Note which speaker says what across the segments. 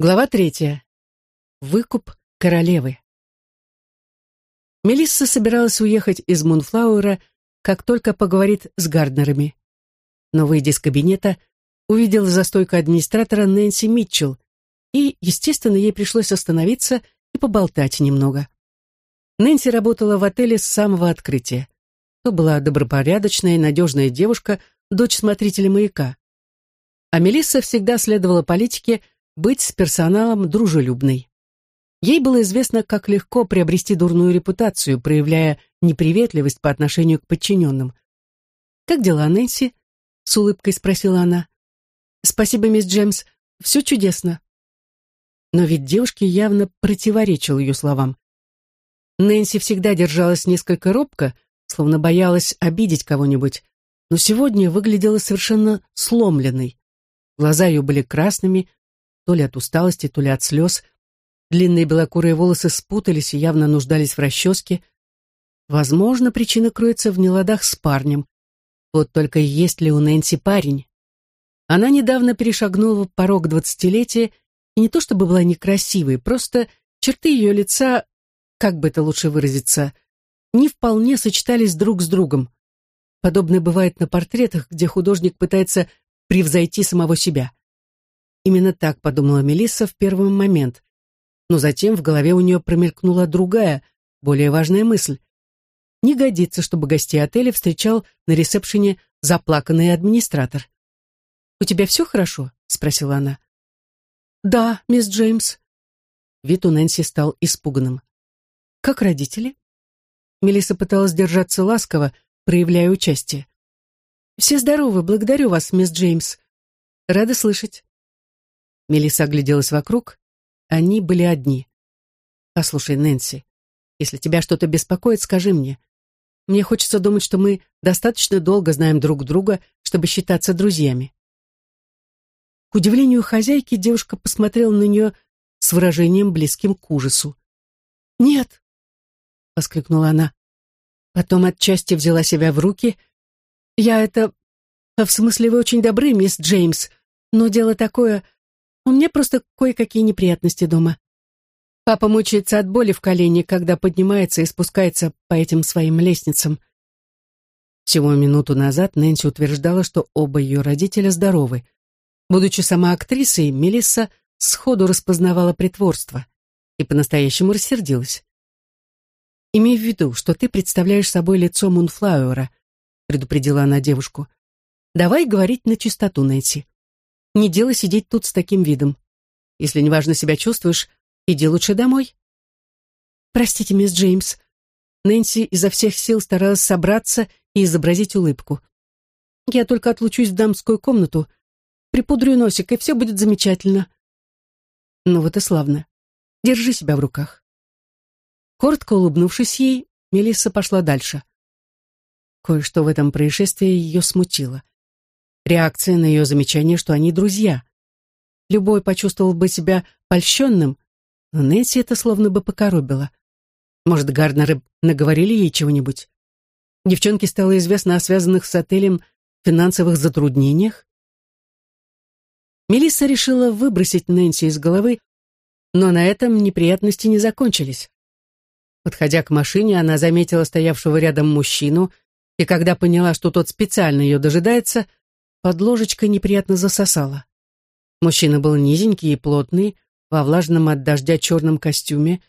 Speaker 1: Глава третья. Выкуп королевы. Мелисса собиралась уехать из Мунфлауэра, как только поговорит с Гарднерами. Но, выйдя из кабинета, увидела за стойкой администратора Нэнси Митчелл, и, естественно, ей пришлось остановиться и поболтать немного. Нэнси работала в отеле с самого открытия. То была добропорядочная и надежная девушка, дочь смотрителя маяка. А Мелисса всегда следовала политике – быть с персоналом дружелюбной. Ей было известно, как легко приобрести дурную репутацию, проявляя неприветливость по отношению к подчиненным. «Как дела, Нэнси?» — с улыбкой спросила она. «Спасибо, мисс Джемс, все чудесно». Но ведь девушке явно противоречил ее словам. Нэнси всегда держалась несколько робко, словно боялась обидеть кого-нибудь, но сегодня выглядела совершенно сломленной. Глаза ее были красными, то ли от усталости, то ли от слез. Длинные белокурые волосы спутались и явно нуждались в расческе. Возможно, причина кроется в неладах с парнем. Вот только есть ли у Нэнси парень? Она недавно перешагнула порог двадцатилетия, и не то чтобы была некрасивой, просто черты ее лица, как бы это лучше выразиться, не вполне сочетались друг с другом. Подобное бывает на портретах, где художник пытается превзойти самого себя. Именно так подумала Мелисса в первый момент. Но затем в голове у нее промелькнула другая, более важная мысль. Не годится, чтобы гостей отеля встречал на ресепшене заплаканный администратор. «У тебя все хорошо?» — спросила она. «Да, мисс Джеймс». Вид у Нэнси стал испуганным. «Как родители?» Мелисса пыталась держаться ласково, проявляя участие. «Все здоровы, благодарю вас, мисс Джеймс. Рада слышать. Мелисса огляделась вокруг. Они были одни. «Послушай, Нэнси, если тебя что-то беспокоит, скажи мне. Мне хочется думать, что мы достаточно долго знаем друг друга, чтобы считаться друзьями». К удивлению хозяйки, девушка посмотрела на нее с выражением, близким к ужасу. «Нет!» — воскликнула она. Потом отчасти взяла себя в руки. «Я это... В смысле, вы очень добры, мисс Джеймс, но дело такое... У меня просто кое-какие неприятности дома. Папа мучается от боли в колене, когда поднимается и спускается по этим своим лестницам. Всего минуту назад Нэнси утверждала, что оба ее родителя здоровы. Будучи сама актрисой, Мелисса сходу распознавала притворство и по-настоящему рассердилась. «Имей в виду, что ты представляешь собой лицо Мунфлауэра», предупредила она девушку. «Давай говорить на чистоту, Нэнси. Не дело сидеть тут с таким видом. Если неважно себя чувствуешь, иди лучше домой. Простите, мисс Джеймс. Нэнси изо всех сил старалась собраться и изобразить улыбку. Я только отлучусь в дамскую комнату, припудрю носик, и все будет замечательно. Ну вот и славно. Держи себя в руках. Коротко улыбнувшись ей, Мелисса пошла дальше. Кое-что в этом происшествии ее смутило реакция на ее замечание, что они друзья. Любой почувствовал бы себя польщенным, но Нэнси это словно бы покоробило. Может, Гарднеры наговорили ей чего-нибудь? Девчонке стало известно о связанных с отелем финансовых затруднениях? Мелисса решила выбросить Нэнси из головы, но на этом неприятности не закончились. Подходя к машине, она заметила стоявшего рядом мужчину, и когда поняла, что тот специально ее дожидается, под ложечкой неприятно засосало. Мужчина был низенький и плотный, во влажном от дождя черном костюме.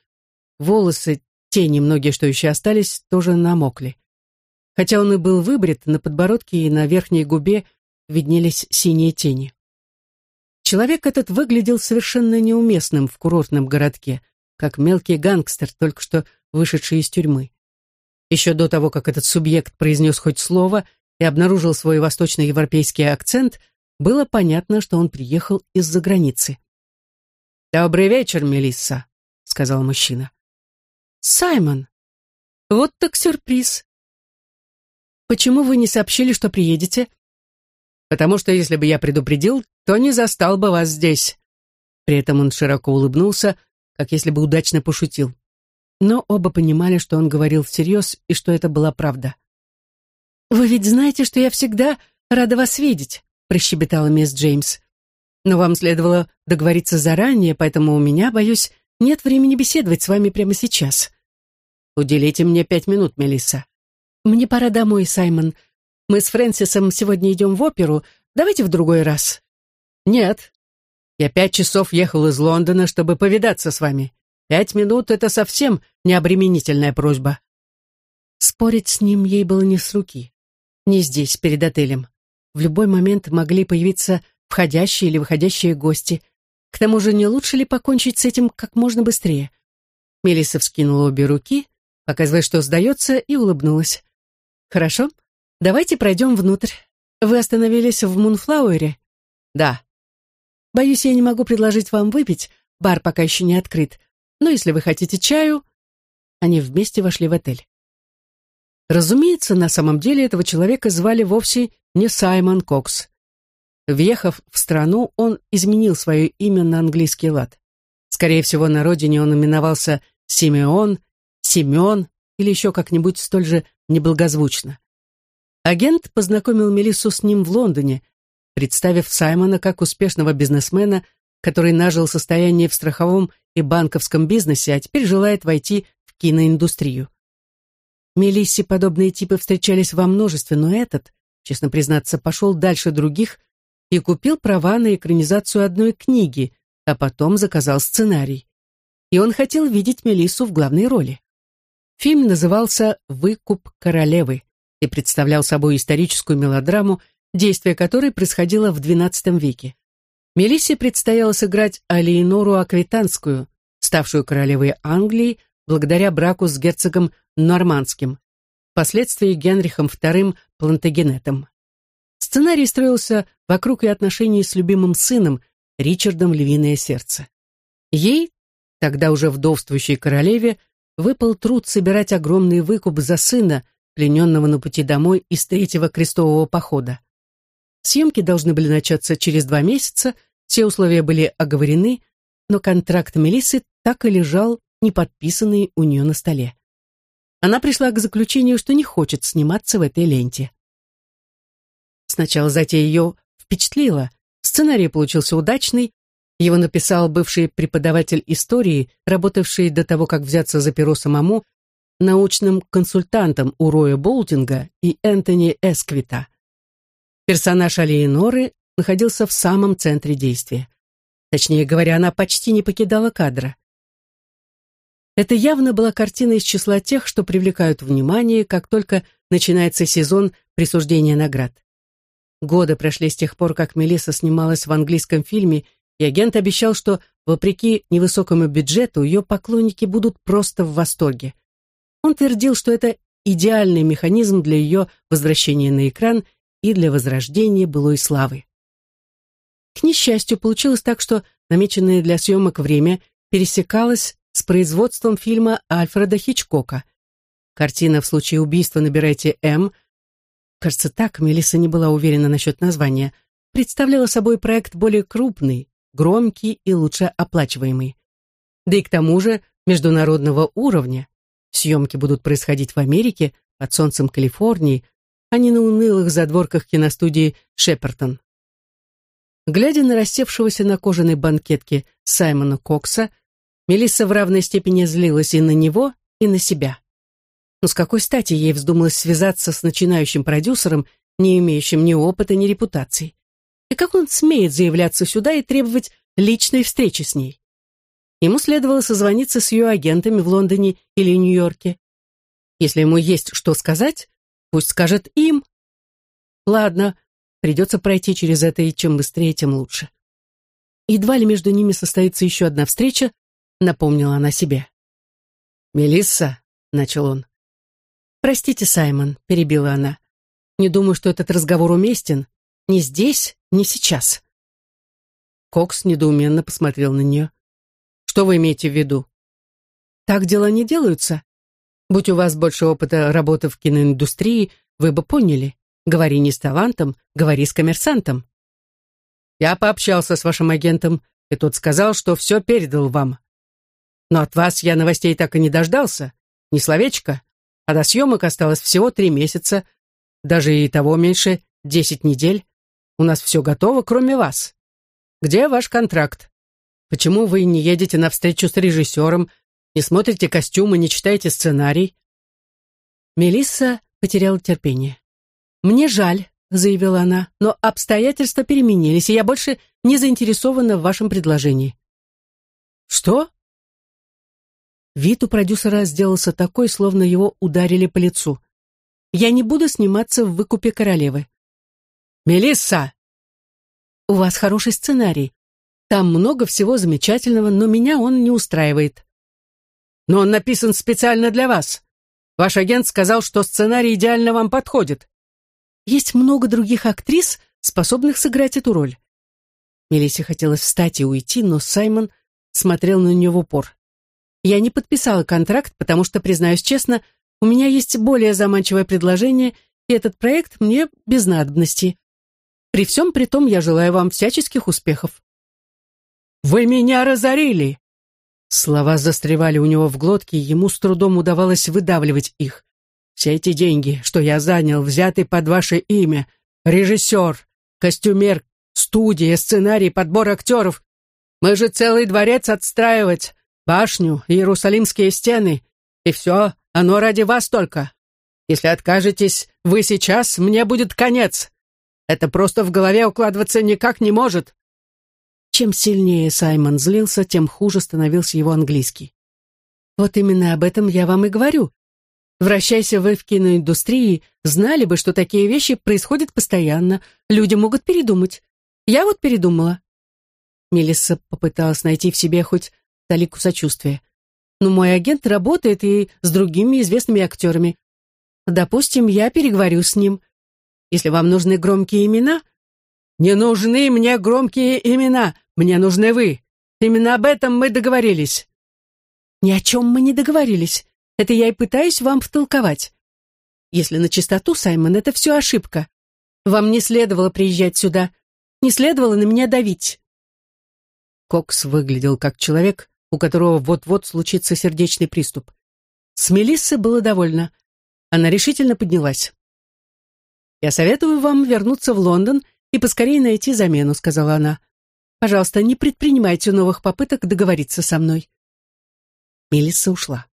Speaker 1: Волосы, те немногие, что еще остались, тоже намокли. Хотя он и был выбрит, на подбородке и на верхней губе виднелись синие тени. Человек этот выглядел совершенно неуместным в курортном городке, как мелкий гангстер, только что вышедший из тюрьмы. Еще до того, как этот субъект произнес хоть слово, и обнаружил свой восточноевропейский акцент, было понятно, что он приехал из-за границы. «Добрый вечер, Мелисса», — сказал мужчина. «Саймон, вот так сюрприз. Почему вы не сообщили, что приедете?» «Потому что если бы я предупредил, то не застал бы вас здесь». При этом он широко улыбнулся, как если бы удачно пошутил. Но оба понимали, что он говорил всерьез и что это была правда. «Вы ведь знаете, что я всегда рада вас видеть», — прощебетала мисс Джеймс. Но вам следовало договориться заранее, поэтому у меня, боюсь, нет времени беседовать с вами прямо сейчас.
Speaker 2: Уделите мне пять минут, Мелисса.
Speaker 1: Мне пора домой, Саймон. Мы с Фрэнсисом сегодня идем в оперу. Давайте в другой раз.
Speaker 2: Нет. Я пять часов ехал из Лондона, чтобы повидаться с вами. Пять минут — это совсем необременительная просьба.
Speaker 1: Спорить с ним ей было не с руки. Не здесь, перед отелем. В любой момент могли появиться входящие или выходящие гости. К тому же не лучше ли покончить с этим как можно быстрее? Мелисса вскинула обе руки, показывая, что сдается, и улыбнулась. «Хорошо, давайте пройдем внутрь. Вы остановились в Мунфлауэре?»
Speaker 2: «Да».
Speaker 1: «Боюсь, я не могу предложить вам выпить, бар пока еще не открыт. Но если вы хотите чаю...» Они вместе вошли в отель. Разумеется, на самом деле этого человека звали вовсе не Саймон Кокс. Въехав в страну, он изменил свое имя на английский лад. Скорее всего, на родине он именовался Симеон, Семен или еще как-нибудь столь же неблагозвучно. Агент познакомил Мелиссу с ним в Лондоне, представив Саймона как успешного бизнесмена, который нажил состояние в страховом и банковском бизнесе, а теперь желает войти в киноиндустрию. Мелиссе подобные типы встречались во множестве, но этот, честно признаться, пошел дальше других и купил права на экранизацию одной книги, а потом заказал сценарий. И он хотел видеть Мелиссу в главной роли. Фильм назывался «Выкуп королевы» и представлял собой историческую мелодраму, действие которой происходило в XII веке. Мелиссе предстояло сыграть Алиенору Аквитанскую, ставшую королевой Англии благодаря браку с герцогом Нормандским, впоследствии Генрихом II Плантагенетом. Сценарий строился вокруг и отношений с любимым сыном, Ричардом Львиное Сердце. Ей, тогда уже вдовствующей королеве, выпал труд собирать огромный выкуп за сына, плененного на пути домой из третьего крестового похода. Съемки должны были начаться через два месяца, все условия были оговорены, но контракт Мелиссы так и лежал неподписанный у нее на столе. Она пришла к заключению, что не хочет сниматься в этой ленте. Сначала затея ее впечатлила. Сценарий получился удачный. Его написал бывший преподаватель истории, работавший до того, как взяться за перо самому, научным консультантом у Роя Болдинга и Энтони Эсквита. Персонаж Алиеноры находился в самом центре действия. Точнее говоря, она почти не покидала кадра. Это явно была картина из числа тех, что привлекают внимание, как только начинается сезон присуждения наград. Годы прошли с тех пор, как Мелисса снималась в английском фильме, и агент обещал, что, вопреки невысокому бюджету, ее поклонники будут просто в восторге. Он твердил, что это идеальный механизм для ее возвращения на экран и для возрождения былой славы. К несчастью, получилось так, что намеченное для съемок время пересекалось с производством фильма Альфреда Хичкока. Картина «В случае убийства набирайте М», кажется так, Мелисса не была уверена насчет названия, представляла собой проект более крупный, громкий и лучше оплачиваемый. Да и к тому же международного уровня. Съемки будут происходить в Америке, под солнцем Калифорнии, а не на унылых задворках киностудии Шепертон. Глядя на рассевшегося на кожаной банкетке Саймона Кокса, Мелисса в равной степени злилась и на него, и на себя. Но с какой стати ей вздумалось связаться с начинающим продюсером, не имеющим ни опыта, ни репутации? И как он смеет заявляться сюда и требовать личной встречи с ней? Ему следовало созвониться с ее агентами в Лондоне или Нью-Йорке. Если ему есть что сказать, пусть скажет им. Ладно, придется пройти через это, и чем быстрее, тем лучше. Едва ли между ними состоится еще одна встреча, напомнила она себе.
Speaker 2: «Мелисса», — начал он.
Speaker 1: «Простите, Саймон», — перебила она. «Не думаю, что этот разговор уместен. Ни здесь, ни сейчас».
Speaker 2: Кокс недоуменно посмотрел на нее. «Что вы имеете в виду?»
Speaker 1: «Так дела не делаются. Будь у вас больше опыта работы в киноиндустрии, вы бы поняли. Говори не с талантом, говори с коммерсантом».
Speaker 2: «Я пообщался с вашим агентом, и тот сказал, что все передал вам. Но от вас я новостей так и не дождался. Ни словечко. А до съемок осталось всего три месяца. Даже и того меньше, десять недель. У нас все готово, кроме вас. Где ваш контракт? Почему вы не едете на встречу с режиссером, не смотрите костюмы, не читаете сценарий?»
Speaker 1: Мелисса потеряла терпение. «Мне жаль», — заявила она, «но обстоятельства переменились, и я больше не заинтересована в вашем предложении».
Speaker 2: «Что?»
Speaker 1: Вид у продюсера сделался такой, словно его ударили по лицу. «Я не буду сниматься в выкупе королевы».
Speaker 2: «Мелисса!»
Speaker 1: «У вас хороший сценарий. Там много всего замечательного, но меня он не устраивает».
Speaker 2: «Но он написан специально для вас. Ваш агент сказал, что сценарий идеально вам подходит.
Speaker 1: Есть много других актрис, способных сыграть эту роль. Мелиссе хотелось встать и уйти, но Саймон смотрел на нее в упор. Я не подписала контракт, потому что, признаюсь честно, у меня есть более заманчивое предложение, и этот проект мне без надобности. При всем при том я желаю вам всяческих успехов.
Speaker 2: «Вы меня разорили!» Слова застревали у него в глотке, и ему с трудом удавалось выдавливать их. «Все эти деньги, что я занял, взяты под ваше имя. Режиссер, костюмер, студия, сценарий, подбор актеров. Мы же целый дворец отстраивать, башню, иерусалимские стены. И все, оно ради вас только. Если откажетесь вы сейчас, мне будет конец. Это просто в голове укладываться никак не может.
Speaker 1: Чем сильнее Саймон злился, тем хуже становился его английский. Вот именно об этом я вам и говорю. Вращайся вы в киноиндустрии, знали бы, что такие вещи происходят постоянно. Люди могут передумать. Я вот передумала. Мелисса попыталась найти в себе хоть талику сочувствия. Но мой агент работает и с другими известными актерами. Допустим, я переговорю с ним. Если вам нужны громкие имена...
Speaker 2: Не нужны мне громкие имена. Мне нужны вы. Именно об этом мы договорились».
Speaker 1: «Ни о чем мы не договорились. Это я и пытаюсь вам втолковать. Если на чистоту, Саймон, это все ошибка. Вам не следовало приезжать сюда. Не следовало на меня давить».
Speaker 2: Кокс выглядел как человек, у которого вот-вот случится сердечный приступ. С Мелиссой было довольно. Она решительно поднялась. «Я советую вам вернуться в Лондон и поскорее найти замену», — сказала она.
Speaker 1: Пожалуйста, не предпринимайте новых попыток договориться со мной».
Speaker 2: Мелисса ушла.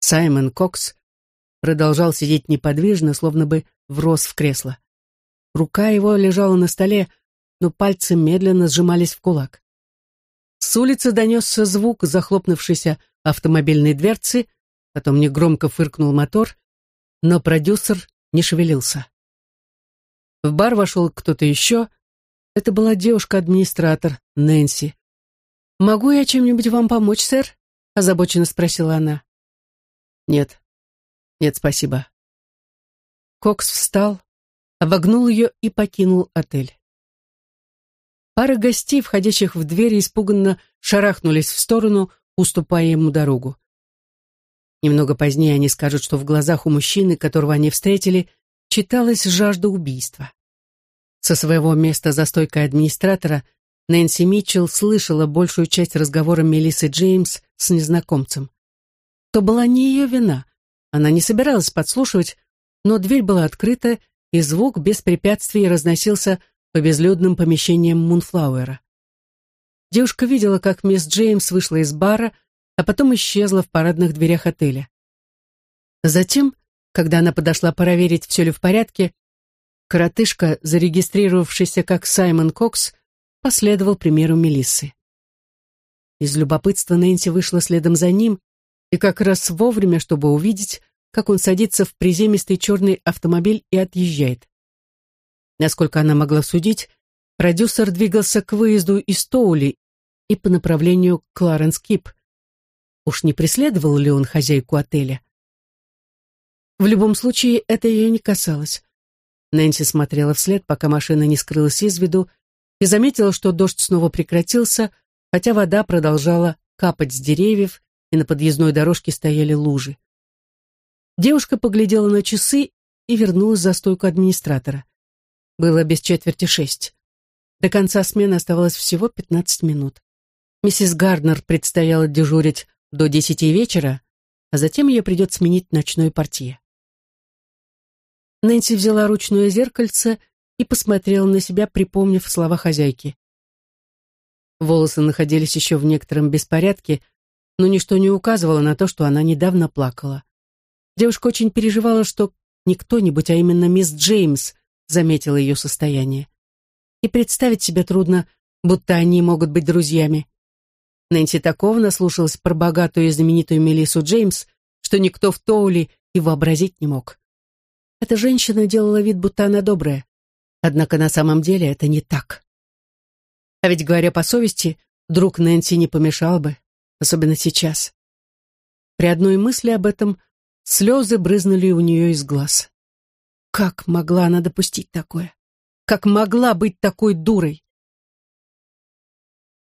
Speaker 2: Саймон Кокс продолжал сидеть неподвижно, словно бы врос в кресло. Рука его лежала на столе, но пальцы медленно сжимались в кулак. С улицы донесся звук захлопнувшейся автомобильной дверцы, потом негромко фыркнул мотор, но продюсер не шевелился. В бар вошел кто-то еще, это была девушка-администратор, Нэнси.
Speaker 1: «Могу я чем-нибудь вам помочь, сэр?» — озабоченно спросила она.
Speaker 2: «Нет, нет, спасибо».
Speaker 1: Кокс встал, обогнул ее и покинул отель. Пара гостей, входящих в дверь, испуганно шарахнулись в сторону, уступая ему дорогу. Немного позднее они скажут, что в глазах у мужчины, которого они встретили, читалась жажда убийства. Со своего места за стойкой администратора Нэнси Митчелл слышала большую часть разговора Мелиссы Джеймс с незнакомцем. То была не ее вина. Она не собиралась подслушивать, но дверь была открыта, и звук без препятствий разносился по безлюдным помещениям Мунфлауэра. Девушка видела, как мисс Джеймс вышла из бара, а потом исчезла в парадных дверях отеля. Затем, когда она подошла проверить, все ли в порядке, Коротышка, зарегистрировавшийся как Саймон Кокс, последовал примеру Мелиссы. Из любопытства Нэнси вышла следом за ним и как раз вовремя, чтобы увидеть, как он садится в приземистый черный автомобиль и отъезжает. Насколько она могла судить, продюсер двигался к выезду из Тоули и по направлению к Кларенс Кип. Уж не преследовал ли он хозяйку отеля? В любом случае, это ее не касалось. Нэнси смотрела вслед, пока машина не скрылась из виду, и заметила, что дождь снова прекратился, хотя вода продолжала капать с деревьев, и на подъездной дорожке стояли лужи. Девушка поглядела на часы и вернулась за стойку администратора. Было без четверти шесть. До конца смены оставалось всего пятнадцать минут. Миссис Гарднер предстояло дежурить до десяти вечера, а затем ее придет сменить ночной портье. Нэнси взяла ручное зеркальце и посмотрела на себя, припомнив слова хозяйки. Волосы находились еще в некотором беспорядке, но ничто не указывало на то, что она недавно плакала. Девушка очень переживала, что не кто-нибудь, а именно мисс Джеймс заметила ее состояние. И представить себе трудно, будто они могут быть друзьями. Нэнси такого наслушалась про богатую и знаменитую Мелиссу Джеймс, что никто в Тоули и вообразить не мог. Эта женщина делала вид, будто она добрая. Однако на самом деле это не так. А ведь, говоря по совести, друг Нэнси не помешал бы, особенно сейчас. При одной мысли об этом слезы брызнули у нее из глаз. Как могла она допустить такое? Как могла быть такой дурой?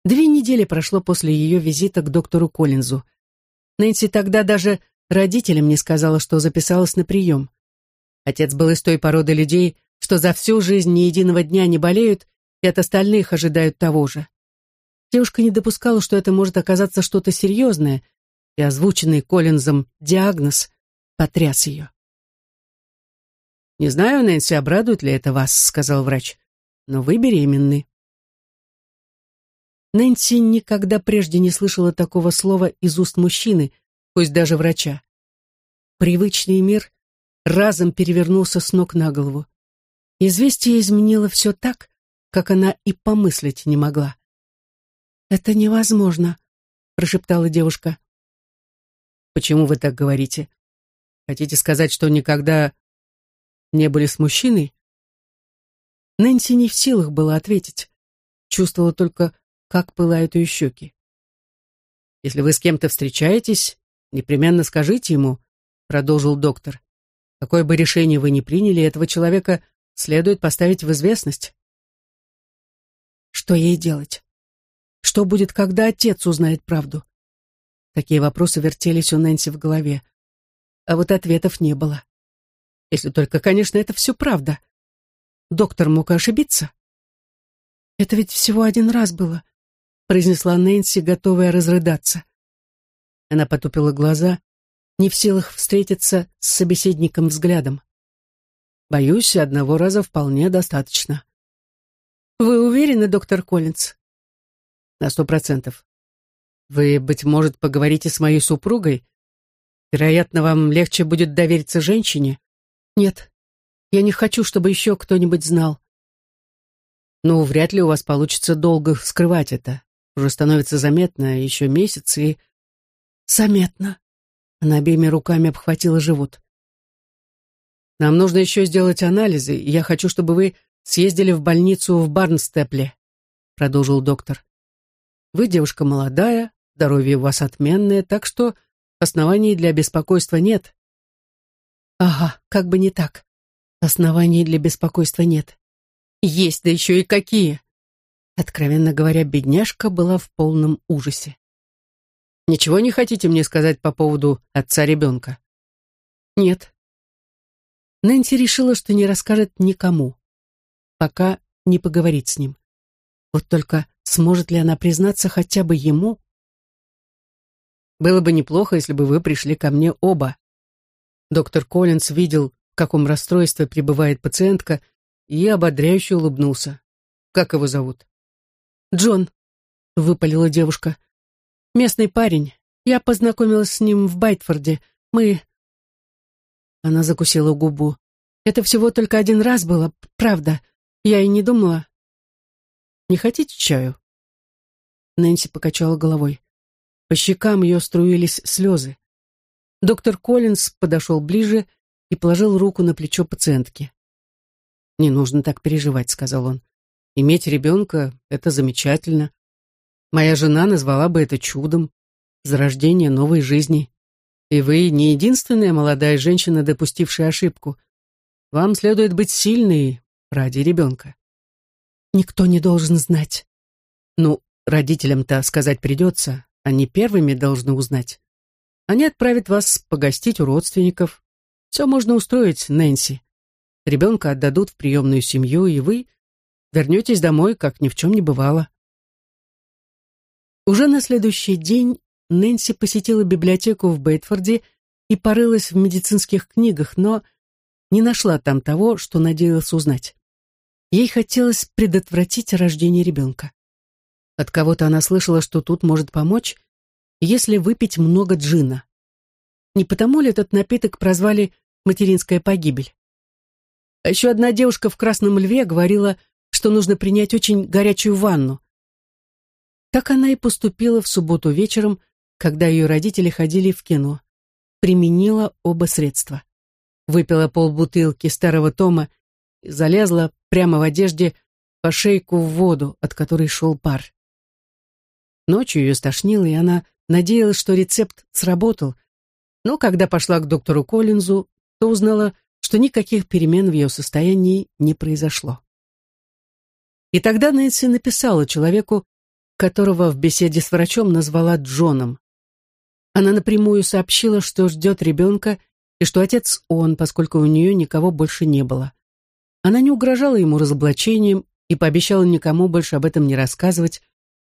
Speaker 1: Две недели прошло после ее визита к доктору Коллинзу. Нэнси тогда даже родителям не сказала, что записалась на прием. Отец был из той породы людей, что за всю жизнь ни единого дня не болеют и от остальных ожидают того же. Девушка не допускала, что это может оказаться что-то серьезное, и озвученный Коллинзом диагноз потряс ее. «Не знаю, Нэнси, обрадует ли это вас», — сказал врач, — «но вы беременны». Нэнси никогда прежде не слышала такого слова из уст мужчины, пусть даже врача. Привычный мир разом перевернулся с ног на голову. Известие изменило все так, как она и помыслить не могла. «Это невозможно», — прошептала девушка. «Почему вы так говорите? Хотите сказать, что никогда не были с мужчиной?» Нэнси не в силах была ответить. Чувствовала только, как пылают ее щеки. «Если вы с кем-то встречаетесь, непременно скажите ему», — продолжил доктор. «Какое бы решение вы ни приняли, этого человека следует поставить в известность». Что ей делать? Что будет, когда отец узнает правду? Такие вопросы вертелись у Нэнси в голове. А вот ответов не было. Если только, конечно, это все правда. Доктор мог ошибиться. Это ведь всего один раз было, произнесла Нэнси, готовая разрыдаться. Она потупила глаза, не в силах встретиться с собеседником взглядом. Боюсь, одного раза вполне достаточно. Вы уверены, доктор Коллинз? На сто процентов. Вы, быть может, поговорите с моей супругой? Вероятно, вам легче будет довериться женщине. Нет, я не хочу, чтобы еще кто-нибудь знал. Ну, вряд ли у вас получится долго скрывать это. Уже становится заметно, еще месяц и... Заметно. Она обеими руками обхватила живот. Нам нужно еще сделать анализы, и я хочу, чтобы вы съездили в больницу в Барнстепле, продолжил доктор. Вы девушка молодая, здоровье у вас отменное, так что оснований для беспокойства нет. Ага, как бы не так. Оснований для беспокойства нет. Есть, да еще и какие. Откровенно говоря, бедняжка была в полном ужасе. «Ничего не хотите мне сказать по поводу отца ребенка?» «Нет». Нэнси решила, что не расскажет никому, пока не поговорит с ним. Вот только сможет ли она признаться хотя бы ему? «Было бы неплохо, если бы вы пришли ко мне оба». Доктор Коллинз видел, в каком расстройстве пребывает пациентка, и ободряюще улыбнулся. «Как его зовут?» «Джон», — выпалила девушка. «Местный парень. Я познакомилась с ним в Байтфорде. Мы...» Она закусила губу. «Это всего только один раз было, правда. Я и не думала...» «Не хотите чаю?» Нэнси покачала головой. По щекам ее струились слезы. Доктор Коллинз подошел ближе и положил руку на плечо пациентки. «Не нужно так переживать», — сказал он. Иметь ребенка — это замечательно. Моя жена назвала бы это чудом, зарождение новой жизни. И вы не единственная молодая женщина, допустившая ошибку. Вам следует быть сильной ради ребенка. Никто не должен знать. Ну, родителям-то сказать придется, они первыми должны узнать. Они отправят вас погостить у родственников. Все можно устроить, Нэнси. Ребенка отдадут в приемную семью, и вы Вернетесь домой, как ни в чем не бывало. Уже на следующий день Нэнси посетила библиотеку в Бейтфорде и порылась в медицинских книгах, но не нашла там того, что надеялась узнать. Ей хотелось предотвратить рождение ребенка. От кого-то она слышала, что тут может помочь, если выпить много джина. Не потому ли этот напиток прозвали «материнская погибель»? А еще одна девушка в «Красном льве» говорила, что нужно принять очень горячую ванну. Так она и поступила в субботу вечером, когда ее родители ходили в кино. Применила оба средства. Выпила полбутылки старого тома и залезла прямо в одежде по шейку в воду, от которой шел пар. Ночью ее стошнило, и она надеялась, что рецепт сработал, но когда пошла к доктору Коллинзу, то узнала, что никаких перемен в ее состоянии не произошло. И тогда Нэнси написала человеку, которого в беседе с врачом назвала Джоном. Она напрямую сообщила, что ждет ребенка и что отец он, поскольку у нее никого больше не было. Она не угрожала ему разоблачением и пообещала никому больше об этом не рассказывать,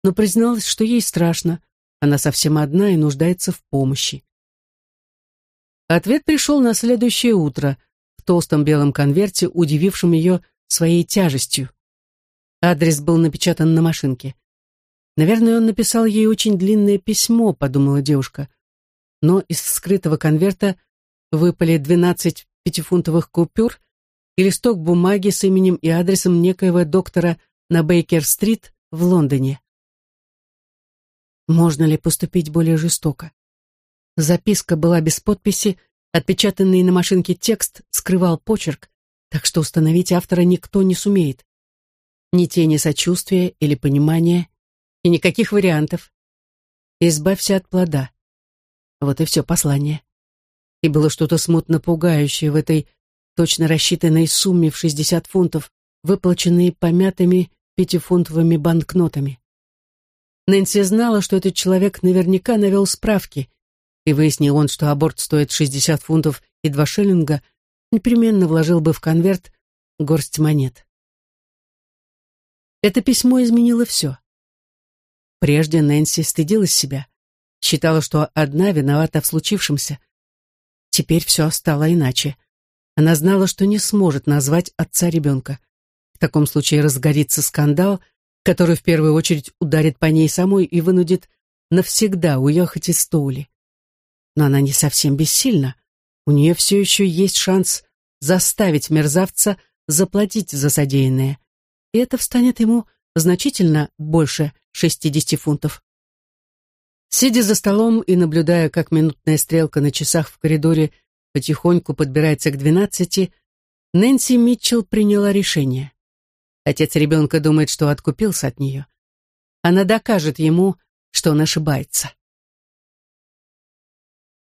Speaker 1: но призналась, что ей страшно, она совсем одна и нуждается в помощи. Ответ пришел на следующее утро в толстом белом конверте, удивившем ее своей тяжестью. Адрес был напечатан на машинке. Наверное, он написал ей очень длинное письмо, подумала девушка. Но из скрытого конверта выпали двенадцать пятифунтовых купюр и листок бумаги с именем и адресом некоего доктора на Бейкер-стрит в Лондоне. Можно ли поступить более жестоко? Записка была без подписи, отпечатанный на машинке текст скрывал почерк, так что установить автора никто не сумеет. Ни тени сочувствия или понимания, и никаких вариантов. Избавься от плода. Вот и все послание. И было что-то смутно пугающее в этой точно рассчитанной сумме в 60 фунтов, выплаченной помятыми пятифунтовыми банкнотами. Нэнси знала, что этот человек наверняка навел справки, и выяснил он, что аборт стоит 60 фунтов и 2 шиллинга, непременно вложил бы в конверт горсть монет. Это письмо изменило все. Прежде Нэнси стыдилась себя, считала, что одна виновата в случившемся. Теперь все стало иначе. Она знала, что не сможет назвать отца ребенка. В таком случае разгорится скандал, который в первую очередь ударит по ней самой и вынудит навсегда уехать из Стоули. Но она не совсем бессильна. У нее все еще есть шанс заставить мерзавца заплатить за содеянное. И это встанет ему значительно больше 60 фунтов. Сидя за столом и наблюдая, как минутная стрелка на часах в коридоре потихоньку подбирается к двенадцати, Нэнси Митчелл приняла решение. Отец ребенка думает, что откупился от нее. Она докажет ему, что он ошибается.